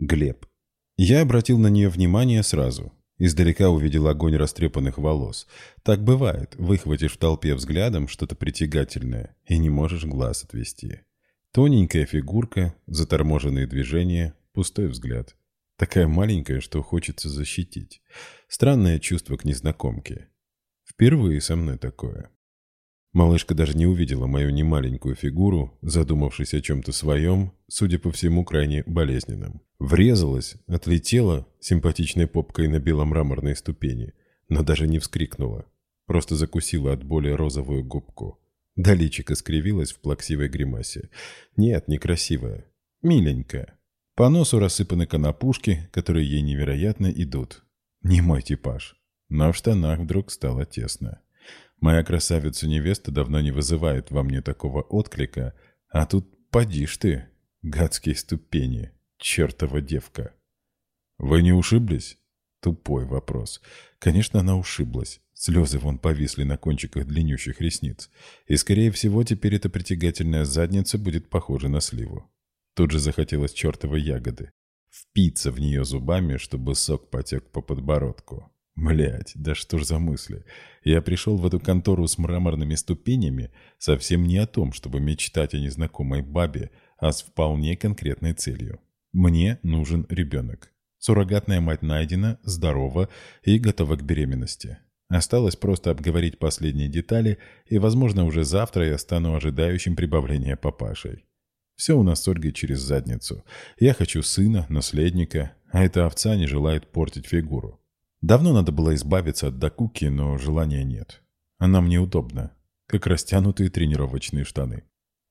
Глеб. Я обратил на нее внимание сразу. Издалека увидел огонь растрепанных волос. Так бывает, выхватишь в толпе взглядом что-то притягательное и не можешь глаз отвести. Тоненькая фигурка, заторможенные движения, пустой взгляд. Такая маленькая, что хочется защитить. Странное чувство к незнакомке. Впервые со мной такое. Малышка даже не увидела мою немаленькую фигуру, задумавшись о чем-то своем, судя по всему, крайне болезненном. Врезалась, отлетела симпатичной попкой на беломраморной ступени, но даже не вскрикнула. Просто закусила от боли розовую губку. Да личико скривилась в плаксивой гримасе. Нет, некрасивая. Миленькая. По носу рассыпаны конопушки, которые ей невероятно идут. Не мой типаж. Но в штанах вдруг стало тесно. Моя красавица-невеста давно не вызывает во мне такого отклика, а тут поди ж ты, гадские ступени, чертова девка. Вы не ушиблись? Тупой вопрос. Конечно, она ушиблась. Слезы вон повисли на кончиках длиннющих ресниц. И, скорее всего, теперь эта притягательная задница будет похожа на сливу. Тут же захотелось чертовой ягоды. Впиться в нее зубами, чтобы сок потек по подбородку. Блять, да что ж за мысли. Я пришел в эту контору с мраморными ступенями совсем не о том, чтобы мечтать о незнакомой бабе, а с вполне конкретной целью. Мне нужен ребенок. Суррогатная мать найдена, здорова и готова к беременности. Осталось просто обговорить последние детали, и, возможно, уже завтра я стану ожидающим прибавления папашей. Все у нас с Ольгой через задницу. Я хочу сына, наследника, а эта овца не желает портить фигуру. Давно надо было избавиться от докуки, но желания нет. Она мне удобна, как растянутые тренировочные штаны.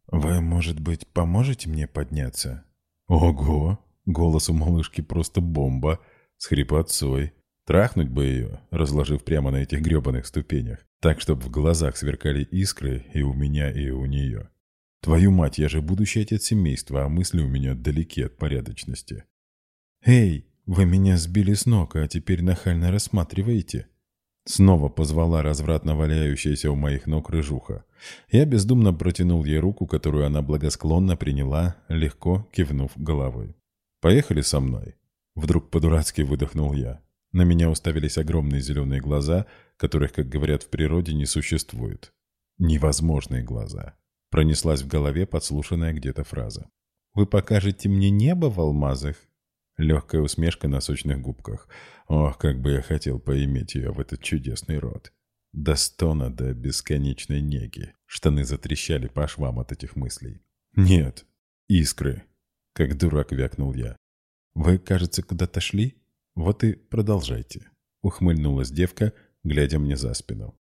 «Вы, может быть, поможете мне подняться?» «Ого!» Голос у малышки просто бомба, с хрипотцой. Трахнуть бы ее, разложив прямо на этих гребаных ступенях, так, чтобы в глазах сверкали искры и у меня, и у нее. Твою мать, я же будущий отец семейства, а мысли у меня далеки от порядочности. «Эй!» «Вы меня сбили с ног, а теперь нахально рассматриваете?» Снова позвала развратно валяющаяся у моих ног рыжуха. Я бездумно протянул ей руку, которую она благосклонно приняла, легко кивнув головой. «Поехали со мной». Вдруг по-дурацки выдохнул я. На меня уставились огромные зеленые глаза, которых, как говорят в природе, не существует. Невозможные глаза. Пронеслась в голове подслушанная где-то фраза. «Вы покажете мне небо в алмазах?» Легкая усмешка на сочных губках. Ох, как бы я хотел поиметь ее в этот чудесный рот. До стона, до бесконечной неги. Штаны затрещали по швам от этих мыслей. «Нет, искры!» Как дурак вякнул я. «Вы, кажется, куда-то шли? Вот и продолжайте», — ухмыльнулась девка, глядя мне за спину.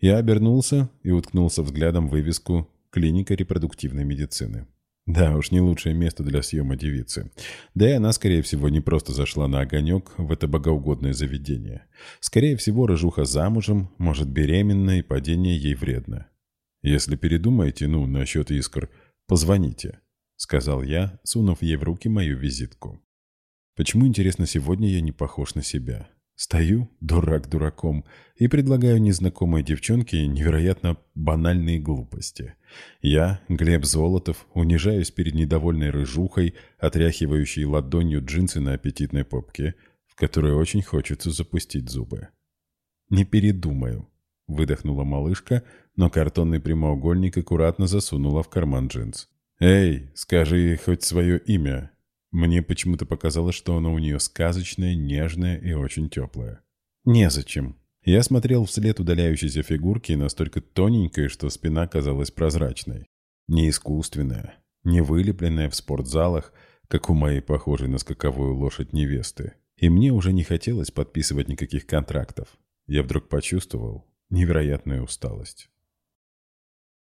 Я обернулся и уткнулся взглядом в вывеску «Клиника репродуктивной медицины». Да уж, не лучшее место для съема девицы. Да и она, скорее всего, не просто зашла на огонек в это богоугодное заведение. Скорее всего, рыжуха замужем, может беременна, и падение ей вредно. Если передумаете, ну, насчет искр, позвоните, сказал я, сунув ей в руки мою визитку. Почему, интересно, сегодня я не похож на себя? Стою, дурак дураком, и предлагаю незнакомой девчонке невероятно банальные глупости. Я, Глеб Золотов, унижаюсь перед недовольной рыжухой, отряхивающей ладонью джинсы на аппетитной попке, в которой очень хочется запустить зубы. «Не передумаю», — выдохнула малышка, но картонный прямоугольник аккуратно засунула в карман джинс. «Эй, скажи хоть свое имя», мне почему-то показалось, что оно у нее сказочное, нежное и очень теплое. Незачем. Я смотрел вслед удаляющейся фигурки, настолько тоненькой, что спина казалась прозрачной. Не искусственная, не вылепленная в спортзалах, как у моей похожей на скаковую лошадь невесты. И мне уже не хотелось подписывать никаких контрактов. Я вдруг почувствовал невероятную усталость.